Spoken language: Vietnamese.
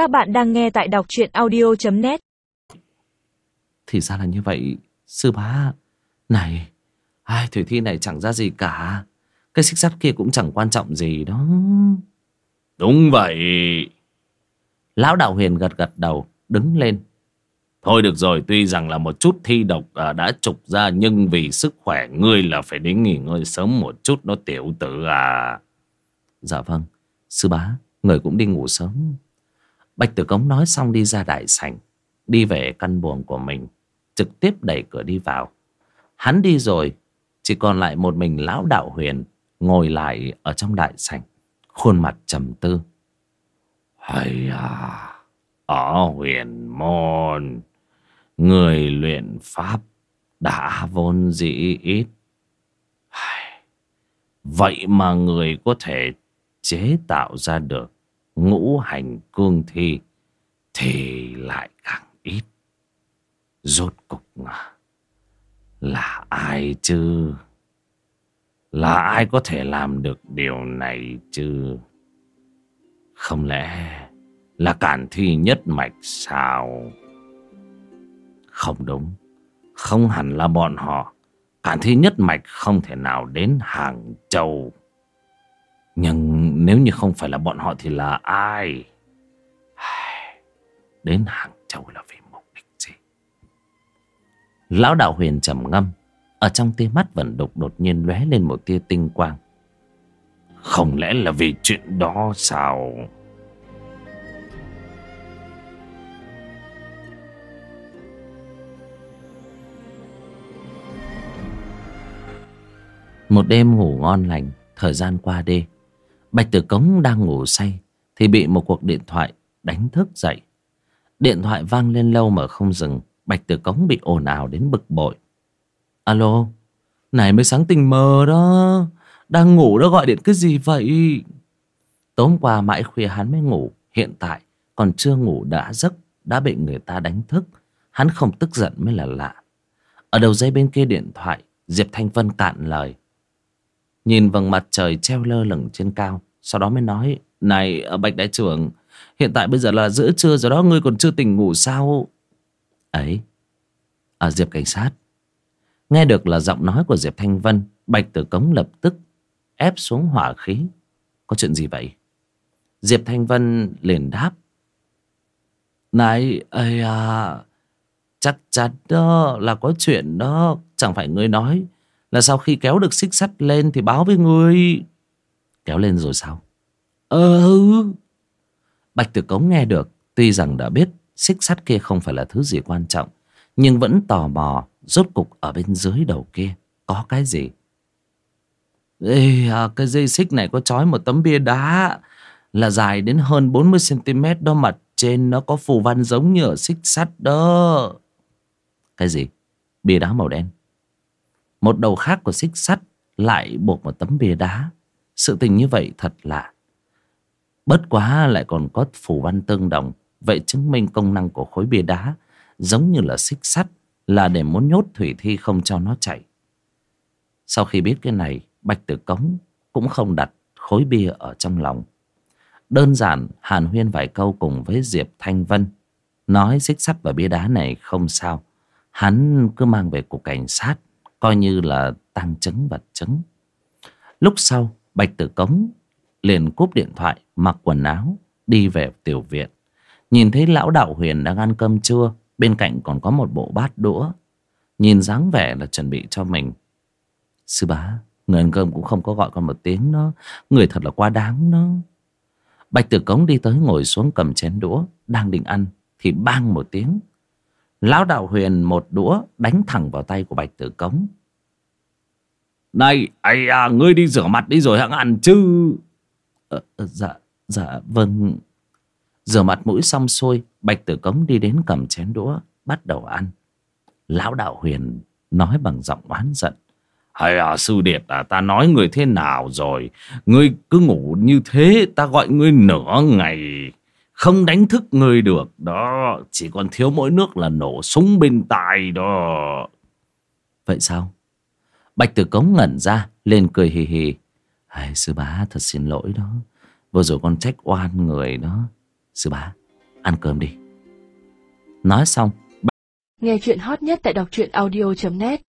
Các bạn đang nghe tại đọc truyện audio.net Thì ra là như vậy Sư bá. Này ai Thủy thi này chẳng ra gì cả. Cái xích sắt kia cũng chẳng quan trọng gì đó. Đúng vậy. Lão đạo huyền gật gật đầu Đứng lên. Thôi được rồi tuy rằng là một chút thi độc à, đã trục ra Nhưng vì sức khỏe ngươi là phải đến nghỉ ngơi sớm một chút nó tiểu tử à. Dạ vâng Sư bá Người cũng đi ngủ sớm Bạch Tử Cống nói xong đi ra đại sảnh, Đi về căn buồng của mình, Trực tiếp đẩy cửa đi vào. Hắn đi rồi, Chỉ còn lại một mình lão đạo huyền Ngồi lại ở trong đại sảnh, Khuôn mặt trầm tư. Hay à Ở huyền môn, Người luyện pháp Đã vốn dĩ ít. Vậy mà người có thể chế tạo ra được ngũ hành cương thi thì lại càng ít. Rốt cục à, là ai chứ? Là ai có thể làm được điều này chứ? Không lẽ là cản thi nhất mạch sao? Không đúng, không hẳn là bọn họ. Cản thi nhất mạch không thể nào đến Hàng Châu. Nhưng nếu như không phải là bọn họ thì là ai? Đến Hàng Châu là vì mục đích gì? Lão đạo huyền trầm ngâm, Ở trong tia mắt vẫn đục đột nhiên lóe lên một tia tinh quang Không lẽ là vì chuyện đó sao? Một đêm ngủ ngon lành, Thời gian qua đi Bạch Tử Cống đang ngủ say Thì bị một cuộc điện thoại đánh thức dậy. Điện thoại vang lên lâu mà không dừng, Bạch Tử Cống bị ồn ào đến bực bội. Alo, Này mới sáng tình mờ đó, Đang ngủ đó gọi điện cái gì vậy? Tối qua mãi khuya hắn mới ngủ, Hiện tại còn chưa ngủ đã giấc, Đã bị người ta đánh thức. Hắn không tức giận mới là lạ. Ở đầu dây bên kia điện thoại, Diệp Thanh Vân cạn lời. Nhìn vầng mặt trời treo lơ lửng trên cao, Sau đó mới nói, Này ờ, Bạch Đại trưởng, Hiện tại bây giờ là giữa trưa rồi đó, Ngươi còn chưa tỉnh ngủ sao? Ấy, Ở Diệp Cảnh sát, Nghe được là giọng nói của Diệp Thanh Vân, Bạch Tử Cống lập tức Ép xuống hỏa khí. Có chuyện gì vậy? Diệp Thanh Vân liền đáp, Này ơi à Chắc chắn đó là có chuyện đó, Chẳng phải ngươi nói là sau khi kéo được xích sắt lên thì báo với ngươi kéo lên rồi sao? Ờ bạch tử cống nghe được tuy rằng đã biết xích sắt kia không phải là thứ gì quan trọng nhưng vẫn tò mò rốt cục ở bên dưới đầu kia có cái gì? Ê, à, cái dây xích này có trói một tấm bia đá là dài đến hơn 40 cm đó mặt trên nó có phù văn giống như ở xích sắt đó. Cái gì? Bia đá màu đen một đầu khác của xích sắt lại buộc một tấm bia đá. Sự tình như vậy thật lạ. Bất quá lại còn có phủ văn tương đồng. Vậy chứng minh công năng của khối bia đá giống như là xích sắt là để muốn nhốt thủy thi không cho nó chạy. Sau khi biết cái này, Bạch Tử Cống cũng không đặt khối bia ở trong lòng. Đơn giản hàn huyên vài câu cùng với Diệp Thanh Vân. Nói xích sắt và bia đá này không sao. Hắn cứ mang về cục cảnh sát coi như là tăng chứng vật chứng. Lúc sau, Bạch Tử Cống liền cúp điện thoại, mặc quần áo, đi về tiểu viện. Nhìn thấy lão đạo huyền đang ăn cơm trưa, bên cạnh còn có một bộ bát đũa. Nhìn dáng vẻ là chuẩn bị cho mình. Sư bá, người ăn cơm cũng không có gọi con một tiếng đó. Người thật là quá đáng đó. Bạch Tử Cống đi tới ngồi xuống cầm chén đũa, đang định ăn, thì bang một tiếng. Lão đạo huyền một đũa đánh thẳng vào tay của Bạch Tử Cống. Này, ai à, ngươi đi rửa mặt đi rồi hãng ăn chứ. Ờ, ờ, dạ, dạ, vâng. Rửa mặt mũi xong xuôi, Bạch Tử Cống đi đến cầm chén đũa, bắt đầu ăn. Lão đạo huyền nói bằng giọng oán giận. Hay à, sư điệt à, ta nói người thế nào rồi? Ngươi cứ ngủ như thế, ta gọi ngươi nửa ngày. Không đánh thức người được đó Chỉ còn thiếu mỗi nước là nổ súng bên tai đó Vậy sao Bạch tử cống ngẩn ra Lên cười hì hì. Ai, Sư bá thật xin lỗi đó. Vừa rồi con trách oan người đó. Sư bá ăn cơm đi. Nói xong Nghe chuyện hot nhất tại đọc truyện audio.net